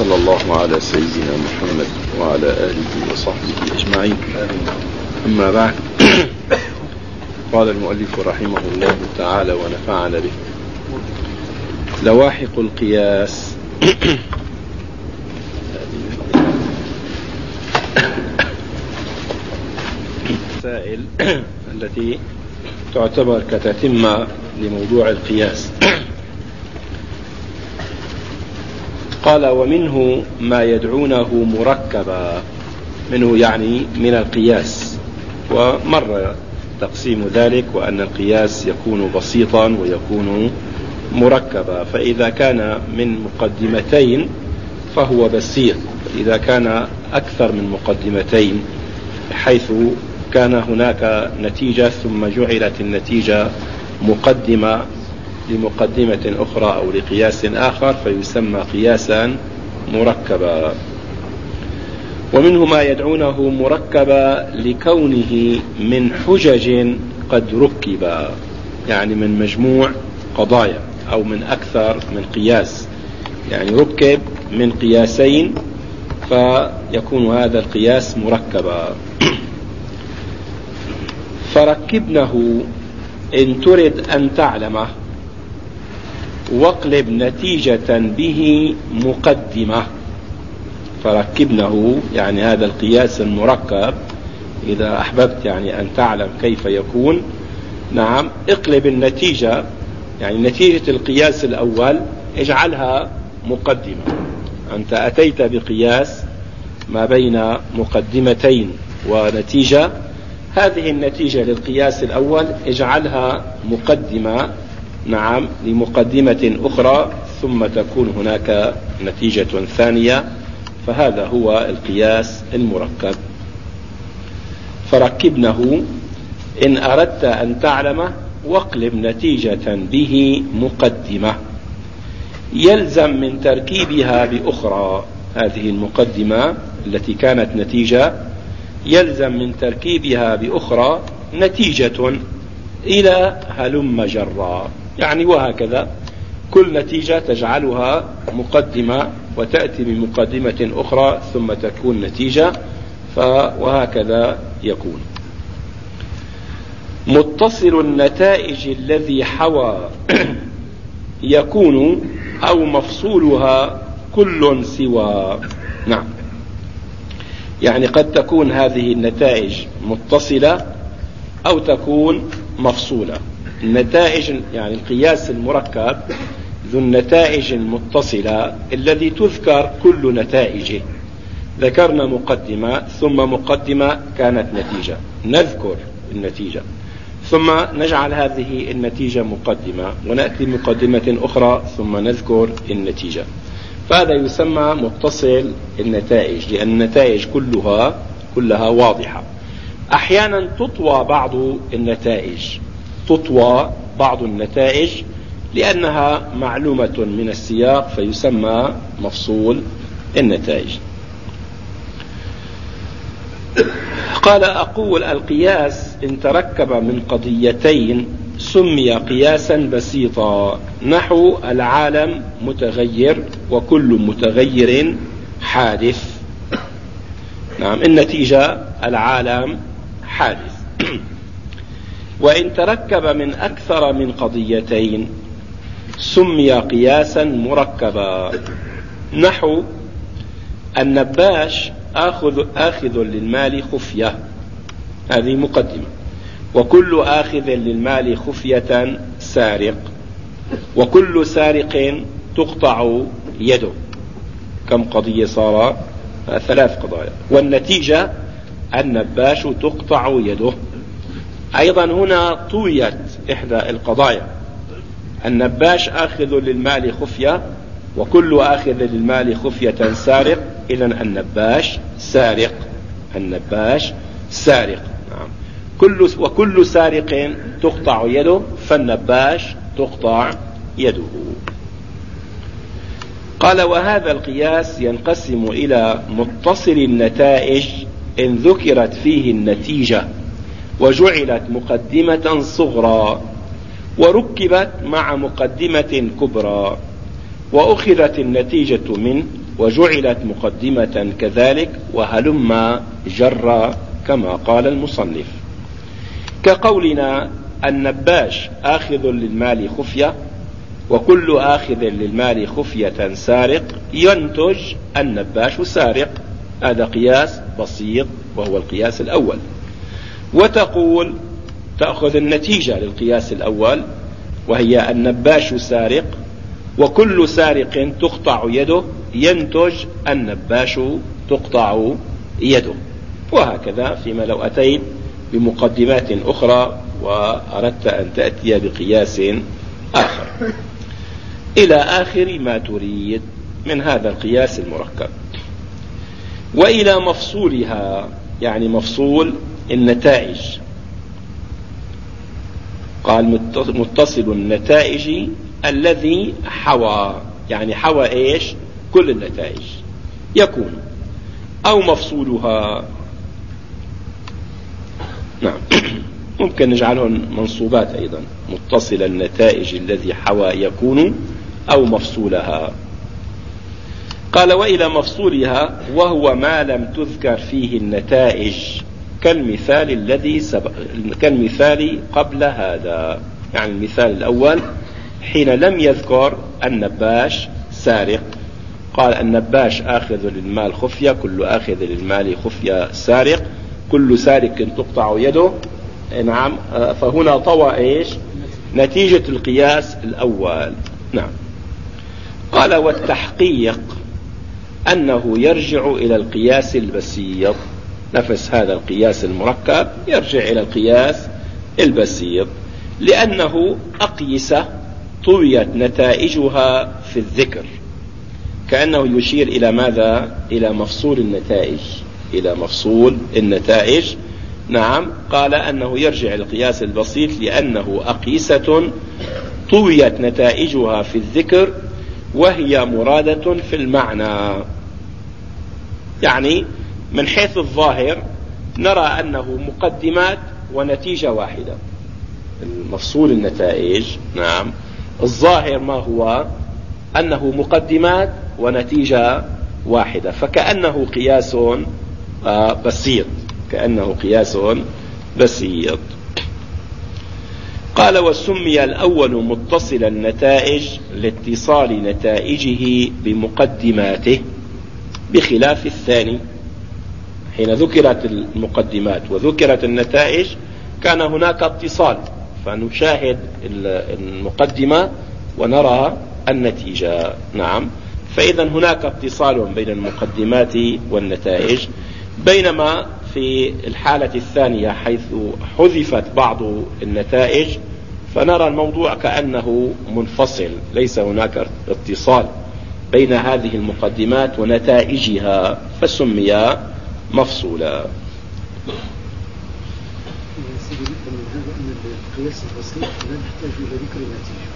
وصلى الله على سيدنا محمد وعلى آله وصحبه أجمعين. أما بعد قال المؤلف رحمه الله تعالى ونفعنا به. لواحق القياس. المسائل التي تعتبر كتتمة لموضوع القياس. قال ومنه ما يدعونه مركبا منه يعني من القياس. ومر تقسيم ذلك وأن القياس يكون بسيطا ويكون مركبا. فإذا كان من مقدمتين فهو بسيط. إذا كان أكثر من مقدمتين حيث كان هناك نتيجة ثم جعلت النتيجة مقدمة لمقدمة أخرى أو لقياس آخر فيسمى قياسا مركبا. ومنه ما يدعونه مركبا لكونه من حجج قد ركبا يعني من مجموع قضايا أو من أكثر من قياس. يعني ركب من قياسين فيكون هذا القياس مركبا. فركبنه إن ترد أن تعلمه واقلب نتيجة به مقدمة. فركبنه يعني هذا القياس المركب إذا أحببت يعني أن تعلم كيف يكون. نعم اقلب النتيجة يعني نتيجة القياس الأول اجعلها مقدمة. أنت أتيت بقياس ما بين مقدمتين ونتيجة. هذه النتيجة للقياس الأول اجعلها مقدمة. نعم لمقدمة أخرى ثم تكون هناك نتيجة ثانية فهذا هو القياس المركب. فركبنه إن أردت أن تعلمه واقلب نتيجة به مقدمة. يلزم من تركيبها بأخرى هذه المقدمة التي كانت نتيجة. يلزم من تركيبها بأخرى نتيجة إلى هلم جرا يعني وهكذا كل نتيجة تجعلها مقدمة وتأتي بمقدمة أخرى ثم تكون نتيجة وهكذا يكون. متصل النتائج الذي حوى يكون أو مفصولها كل سوى. نعم. يعني قد تكون هذه النتائج متصلة أو تكون مفصولة. النتائج يعني القياس المركب ذو النتائج المتصلة الذي تذكر كل نتائجه. ذكرنا مقدمة ثم مقدمة كانت نتيجة. نذكر النتيجة. ثم نجعل هذه النتيجة مقدمة ونأتي مقدمة أخرى ثم نذكر النتيجة. فهذا يسمى متصل النتائج لأن النتائج كلها كلها واضحة. أحيانا تطوى بعض النتائج. تطوى بعض النتائج لأنها معلومة من السياق فيسمى مفصول النتائج. قال أقول القياس إن تركب من قضيتين سمي قياسا بسيطا. نحو العالم متغير وكل متغير حادث. نعم النتيجة العالم حادث. وإن تركب من أكثر من قضيتين سمي قياسا مركبا. نحو النباش آخذ, آخذ للمال خفية. هذه مقدمة. وكل آخذ للمال خفية سارق. وكل سارق تقطع يده. كم قضية صار؟ ثلاث قضايا. والنتيجة النباش تقطع يده. أيضا هنا طويت إحدى القضايا. النباش آخذ للمال خفية وكل آخذ للمال خفية سارق. إذا النباش سارق. النباش سارق. نعم. كل وكل سارق تقطع يده فالنباش تقطع يده. قال وهذا القياس ينقسم إلى متصل النتائج إن ذكرت فيه النتيجة وجعلت مقدمة صغرى وركبت مع مقدمة كبرى وأخذت النتيجة منه وجعلت مقدمة كذلك وهلم جر كما قال المصنف. كقولنا النباش آخذ للمال خفية وكل آخذ للمال خفية سارق ينتج النباش سارق. هذا قياس بسيط وهو القياس الأول. وتقول تأخذ النتيجة للقياس الأول وهي النباش سارق وكل سارق تقطع يده ينتج النباش تقطع يده. وهكذا فيما لو أتيت بمقدمات أخرى وأردت أن تأتي بقياس آخر. إلى آخر ما تريد من هذا القياس المركب. وإلى مفصولها يعني مفصول النتائج. قال متصل النتائج الذي حوى يعني حوى إيش؟ كل النتائج. يكون أو مفصولها. نعم. ممكن نجعلهم منصوبات أيضا. متصل النتائج الذي حوى يكون أو مفصولها. قال وإلى مفصولها وهو ما لم تذكر فيه النتائج كالمثال الذي سبق كالمثال قبل هذا. يعني المثال الأول حين لم يذكر النباش سارق. قال النباش آخذ للمال خفية كل آخذ للمال خفية سارق. كل سارق تقطع يده. نعم. فهنا طوى إيش؟ نتيجة القياس الأول. نعم. قال والتحقيق أنه يرجع إلى القياس البسيط. نفس هذا القياس المركب يرجع إلى القياس البسيط لأنه أقيسة طويت نتائجها في الذكر. كأنه يشير إلى ماذا؟ إلى مفصول النتائج. إلى مفصول النتائج. نعم قال أنه يرجع القياس البسيط لأنه أقيسة طويت نتائجها في الذكر وهي مرادة في المعنى. يعني من حيث الظاهر نرى أنه مقدمات ونتيجة واحدة. مفصول النتائج نعم. الظاهر ما هو؟ أنه مقدمات ونتيجة واحدة. فكأنه قياس آه، بسيط. كأنه قياس بسيط. قال وسمي الأول متصل النتائج لاتصال نتائجه بمقدماته بخلاف الثاني. حين ذكرت المقدمات وذكرت النتائج كان هناك اتصال فنشاهد المقدمة ونرى النتيجة. نعم. فإذا هناك اتصال بين المقدمات والنتائج. بينما في الحالة الثانية حيث حذفت بعض النتائج فنرى الموضوع كأنه منفصل ليس هناك اتصال بين هذه المقدمات ونتائجها فسمي مفصولا. القياس البسيط لا إلى ذكر النتيجة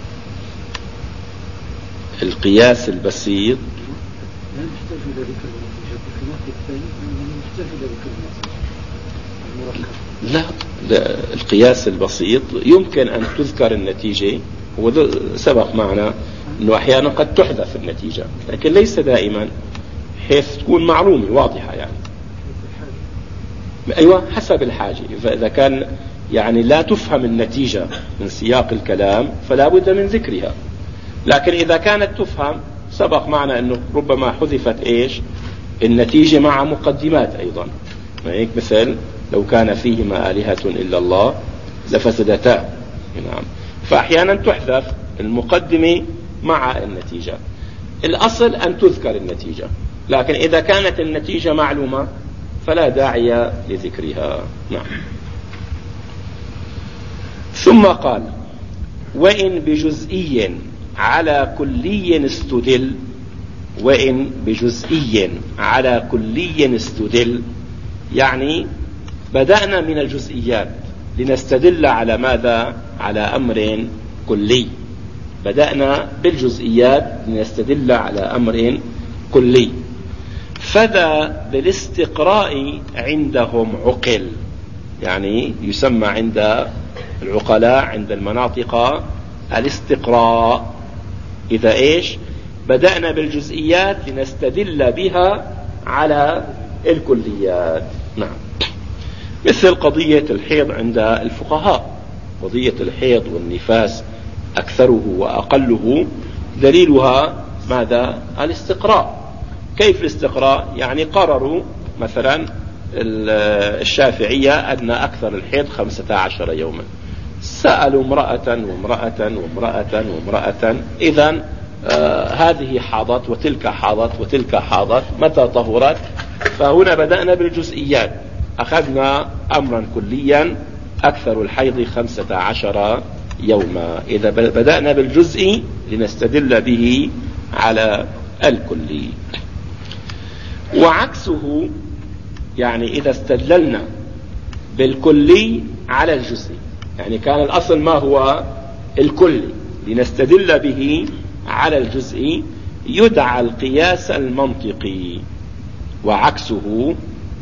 القياس البسيط لا لا القياس البسيط. يمكن أن تذكر النتيجة. وسبق معنا أنه أحيانا قد تحذف النتيجة لكن ليس دائما حيث تكون معلومة واضحة يعني. أيوة حسب الحاجة. فإذا كان يعني لا تفهم النتيجة من سياق الكلام فلا بد من ذكرها. لكن إذا كانت تفهم سبق معنا أنه ربما حذفت إيش؟ النتيجة مع مقدمات أيضا. هيك مثل لو كان فيهما آلهة إلا الله لفسدتا. نعم. فأحيانا تحذف المقدمة مع النتيجة. الأصل أن تذكر النتيجة. لكن إذا كانت النتيجة معلومة فلا داعي لذكرها. نعم. ثم قال وإن بجزئي على كلي استدل وإن بجزئي على كلي استدل. يعني بدأنا من الجزئيات لنستدل على ماذا؟ على أمر كلي. بدأنا بالجزئيات لنستدل على أمر كلي. فذا بالاستقراء عندهم عقل. يعني يسمى عند العقلاء عند المناطق الاستقراء. إذا إيش؟ بدأنا بالجزئيات لنستدل بها على الكليات. نعم. مثل قضية الحيض عند الفقهاء. قضية الحيض والنفاس أكثره وأقله. دليلها ماذا؟ الاستقراء. كيف الاستقراء؟ يعني قرروا مثلا الشافعية أن أكثر الحيض خمسة عشر يوما. سألوا امرأة وامرأة وامرأة وامرأة. إذا آه هذه حاضت وتلك حاضت وتلك حاضت. متى طهرت؟ فهنا بدأنا بالجزئيات. أخذنا أمرا كليا أكثر الحيض خمسة عشر يوما. إذا بدأنا بالجزء لنستدل به على الكلي. وعكسه يعني إذا استدللنا بالكلي على الجزء يعني كان الأصل ما هو الكلي لنستدل به على الجزء يدعى القياس المنطقي وعكسه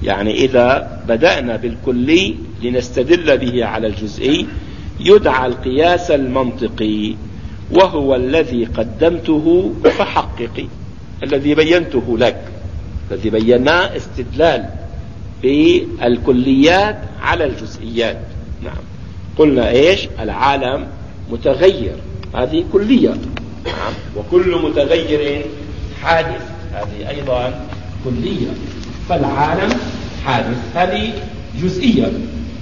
يعني إذا بدأنا بالكلي لنستدل به على الجزئي يدعى القياس المنطقي وهو الذي قدمته فحققي الذي بينته لك الذي بيناه استدلال بالكليات على الجزئيات. نعم. قلنا إيش؟ العالم متغير. هذه كلية. نعم. وكل متغير حادث. هذه أيضا كلية. فالعالم حادث. هذه جزئية.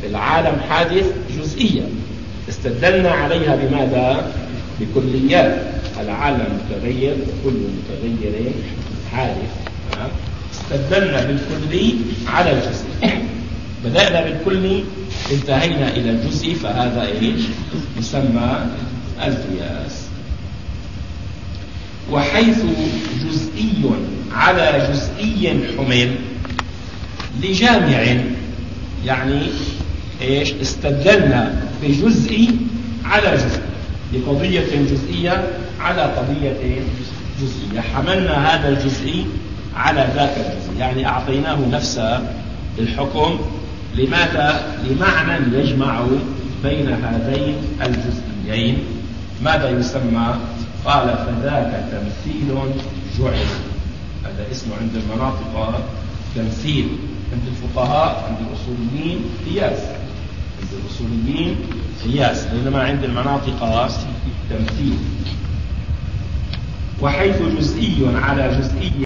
العالم حادث جزئية. استدلنا عليها بماذا؟ بكليات. العالم متغير كل متغير حادث. استدلنا بالكلي على الجزء بدأنا بالكلي انتهينا إلى الجزء فهذا إيش؟ يسمى القياس. وحيث جزئي على جزئي حمل لجامع يعني إيش؟ استدلنا بجزء على جزء لقضية جزئية على قضية جزئية. حملنا هذا الجزئي على ذاك الجزء يعني أعطيناه نفس الحكم لماذا؟ لمعنى يجمع بين هذين الجزئيين. ماذا يسمى؟ قال فذاك تمثيل جعل. هذا اسمه عند المناطق. تمثيل عند الفقهاء عند الأصوليين قياس. عند الأصوليين قياس. بينما عند المناطق تمثيل وحيث جزئي على جزئي